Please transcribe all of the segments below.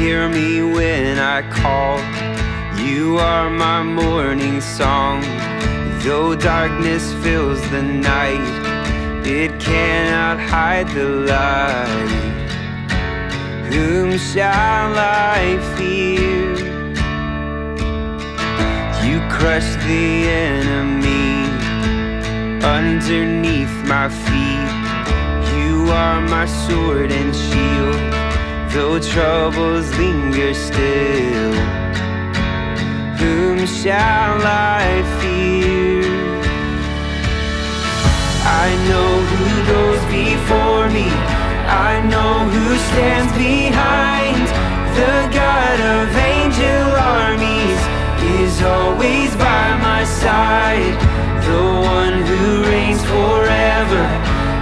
hear me when I call. You are my morning song. Though darkness fills the night, it cannot hide the light. Whom shall I fear? You crush the enemy underneath my feet. You are my sword and shield, though troubles linger still. Whom shall I fear? I know who goes before me. I know who stands behind. The God of angel armies is always by my side. The one who reigns forever.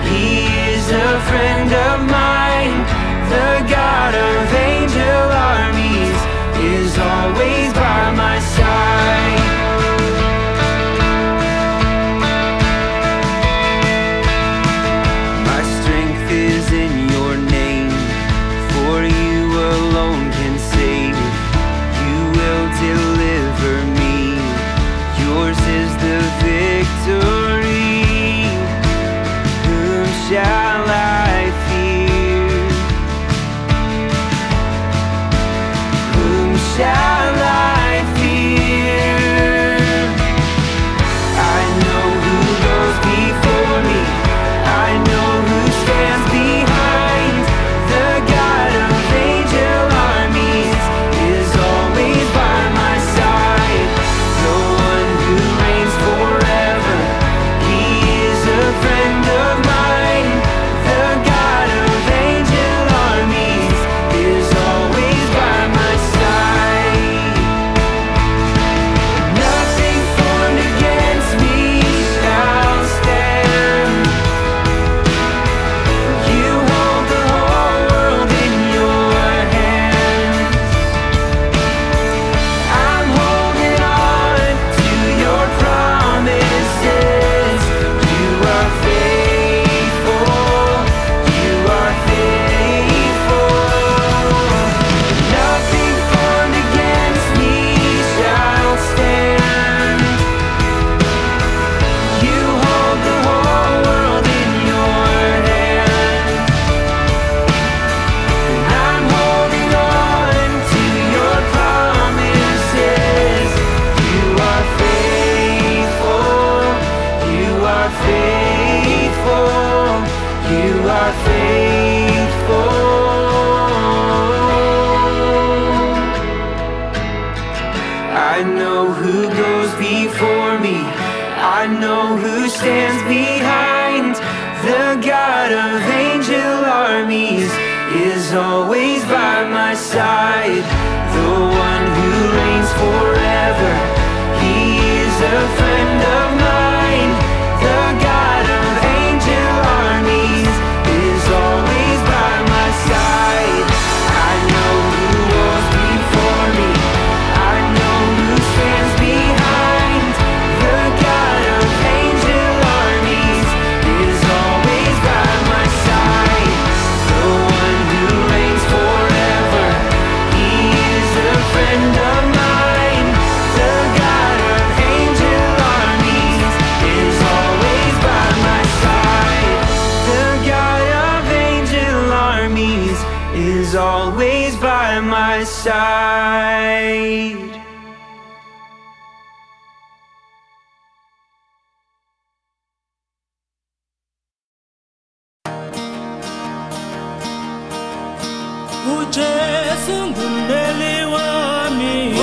He is a friend of mine. The God of angel armies is always I know who goes before me. I know who stands behind. The God of angel armies is always by my side. The one who reigns forever. He is a friend of mine. Ujesu ngumeli wami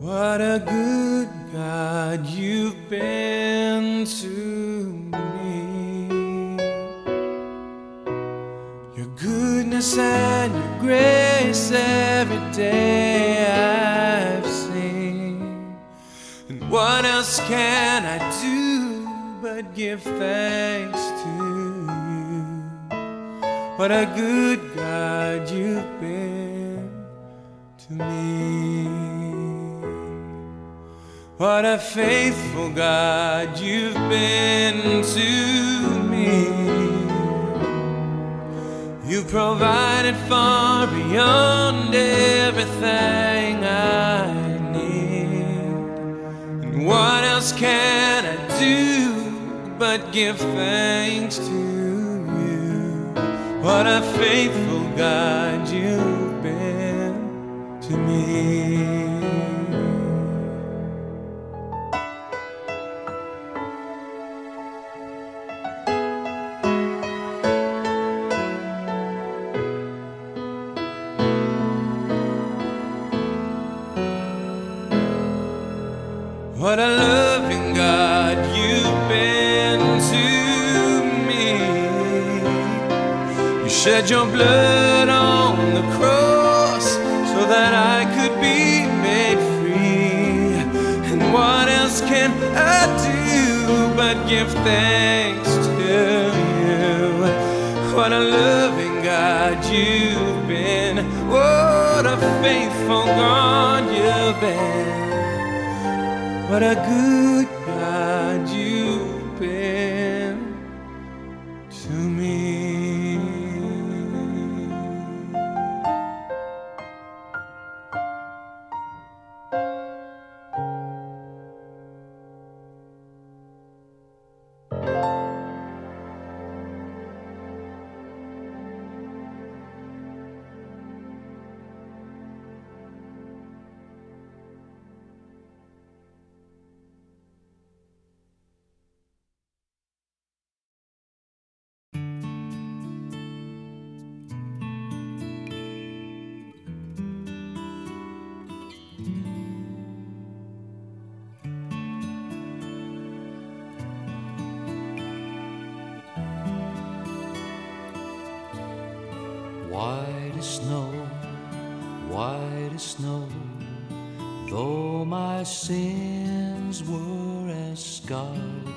What a good God you've been to me. Your goodness and your grace every day I've seen. And what else can I do but give thanks to you? What a good God you've been to me. What a faithful God you've been to me. You provided far beyond everything I need. And what else can I do but give thanks to you? What a faithful God you've been to me. What a loving God you've been to me. You shed your blood on the cross so that I could be made free. And what else can I do but give thanks to you? What a loving God you've been. What a faithful God you've been. What a good as snow, white as snow, though my sins were as scarlet,